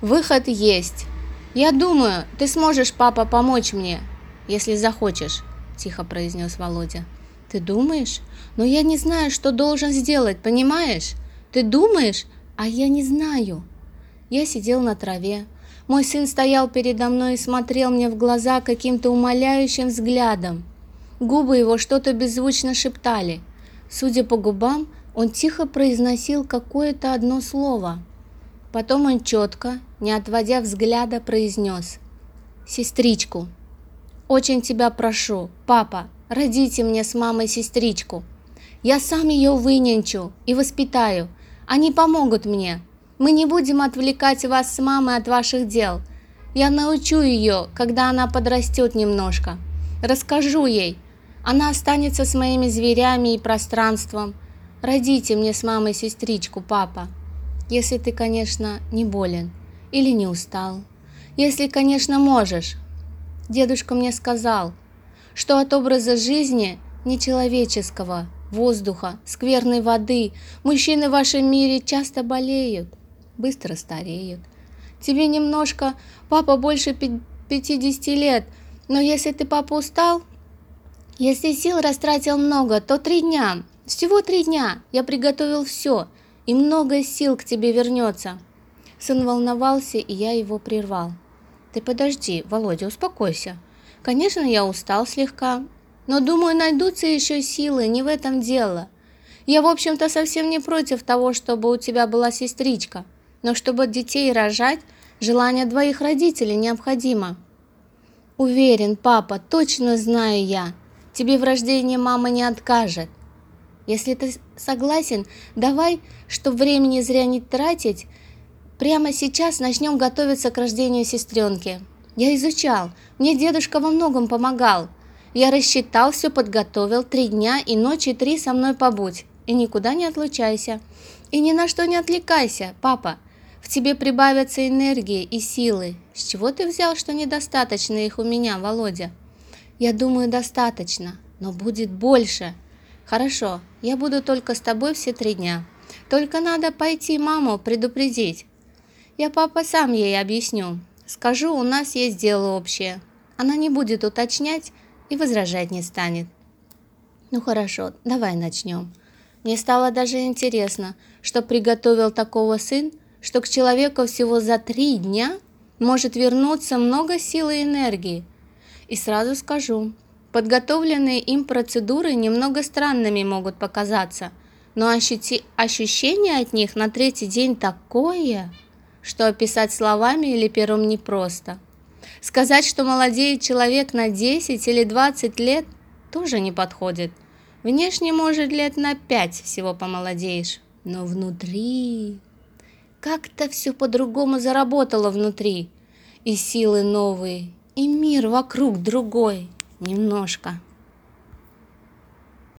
Выход есть. Я думаю, ты сможешь, папа, помочь мне, если захочешь, тихо произнес Володя. Ты думаешь? Но я не знаю, что должен сделать, понимаешь? Ты думаешь, а я не знаю. Я сидел на траве. Мой сын стоял передо мной и смотрел мне в глаза каким-то умоляющим взглядом. Губы его что-то беззвучно шептали. Судя по губам, он тихо произносил какое-то одно слово. Потом он четко, не отводя взгляда, произнес «Сестричку». «Очень тебя прошу, папа, родите мне с мамой сестричку. Я сам ее выненчу и воспитаю. Они помогут мне. Мы не будем отвлекать вас с мамой от ваших дел. Я научу ее, когда она подрастет немножко. Расскажу ей. Она останется с моими зверями и пространством. Родите мне с мамой сестричку, папа. Если ты, конечно, не болен или не устал. Если, конечно, можешь. Дедушка мне сказал, что от образа жизни нечеловеческого, воздуха, скверной воды мужчины в вашем мире часто болеют, быстро стареют. Тебе немножко, папа больше 50 лет, но если ты, папа, устал, если сил растратил много, то три дня, всего три дня я приготовил все, и много сил к тебе вернется. Сын волновался, и я его прервал. Ты подожди, Володя, успокойся. Конечно, я устал слегка, но думаю, найдутся еще силы, не в этом дело. Я, в общем-то, совсем не против того, чтобы у тебя была сестричка, но чтобы детей рожать, желание двоих родителей необходимо. Уверен, папа, точно знаю я, тебе в рождении мама не откажет. Если ты согласен, давай, чтобы времени зря не тратить, прямо сейчас начнем готовиться к рождению сестренки. Я изучал, мне дедушка во многом помогал. Я рассчитал, все подготовил, три дня и ночи три со мной побудь. И никуда не отлучайся. И ни на что не отвлекайся, папа. В тебе прибавятся энергии и силы. С чего ты взял, что недостаточно их у меня, Володя? Я думаю, достаточно, но будет больше. Хорошо, я буду только с тобой все три дня. Только надо пойти маму предупредить. Я папа сам ей объясню. Скажу, у нас есть дело общее. Она не будет уточнять, и возражать не станет. Ну хорошо, давай начнем. Мне стало даже интересно, что приготовил такого сын, что к человеку всего за три дня может вернуться много силы и энергии. И сразу скажу, подготовленные им процедуры немного странными могут показаться, но ощути ощущение от них на третий день такое, что описать словами или пером непросто. Сказать, что молодеет человек на 10 или 20 лет, тоже не подходит. Внешне, может, лет на 5 всего помолодеешь, но внутри... Как-то все по-другому заработало внутри. И силы новые, и мир вокруг другой. Немножко.